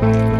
Bye.